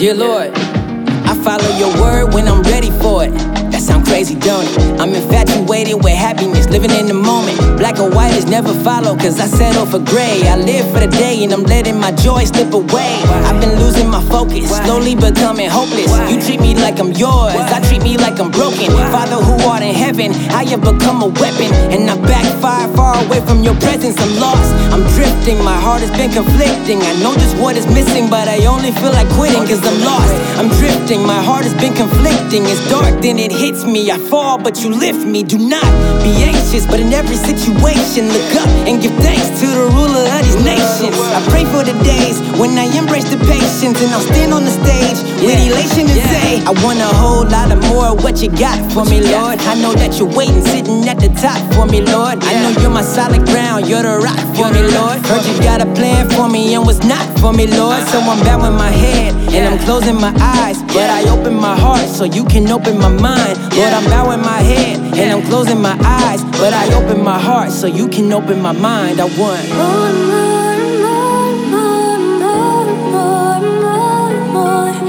Dear Lord, I follow your word when I'm ready for it. Crazy, don't it? I'm infatuated with happiness, living in the moment. Black or white is never follow, cause I settle for gray. I live for the day and I'm letting my joy slip away. I've been losing my focus, slowly becoming hopeless. You treat me like I'm yours, I treat me like I'm broken. Father who art in heaven, I have become a weapon. And I backfire far away from your presence, I'm lost. I'm drifting, my heart has been conflicting. I know just what is missing, but I only feel like quitting cause I'm lost. I'm drifting, my heart has been conflicting. It's dark, then it hits me. I fall, but you lift me. Do not be anxious, but in every situation, look up and give thanks to the ruler of these nations. I pray for the days when I embrace the patience and I'll stand on the stage with elation and say, I want a whole lot of more of what you got for me, Lord. I know that you're waiting, sitting at the top for me, Lord. I know you're my solid ground, you're the rock for me, Lord. Heard you got a plan for me and was not for me, Lord. So I'm bowing my head and I'm closing my eyes, but I open my heart so you can open my mind. Lord, I'm bowing my head and I'm closing my eyes, but I open my heart so you can open my mind. I want More.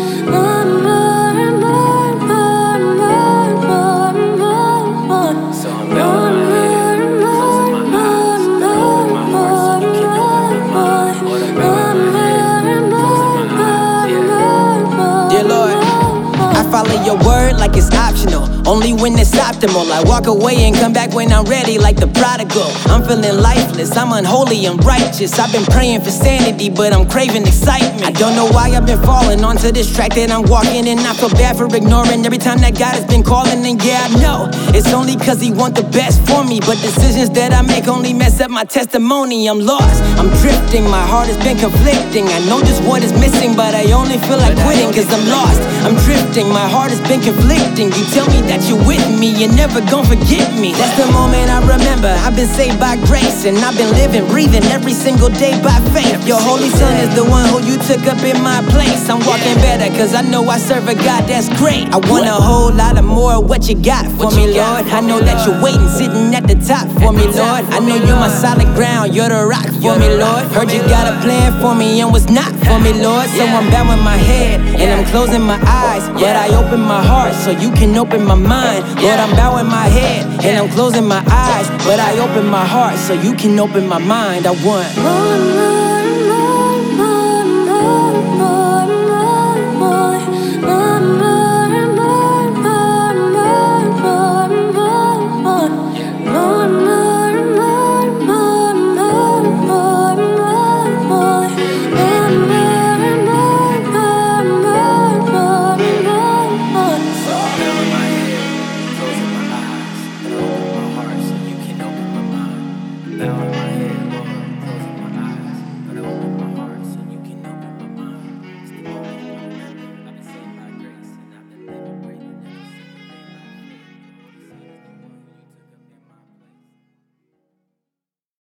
Follow your word like it's optional. Only when it's optimal. I walk away and come back when I'm ready, like the prodigal. I'm feeling lifeless, I'm unholy and righteous. I've been praying for sanity, but I'm craving excitement. I don't know why I've been falling onto this track that I'm walking, and I feel bad for ignoring every time that God has been calling. And yeah, I know it's only cause He want the best for me. But decisions that I make only mess up my testimony. I'm lost, I'm drifting, my heart has been conflicting. I know just what is missing, but I only feel like quitting cause I'm lost. I'm drifting, my heart has been conflicting. You tell me that you're with me, you're never gonna forget me. That's the moment I remember. I've been saved by grace, and I've been living, breathing every single day by faith. Your Holy Son is the one who you took up in my place. I'm walking better cause I know I serve a God that's great. I want a whole lot of more of what you got for me, Lord. I know that you're waiting, sitting at the top for me, Lord. I know you're my solid ground, you're the rock for me, Lord. Heard you got a plan for me and was not for me, Lord. So I'm bowing my head and I'm closing my eyes, but I open my heart so you can open my mind. Lord, I'm bowing my head and I'm closing my eyes, but I open my heart so you can open my mind. I want. More, more,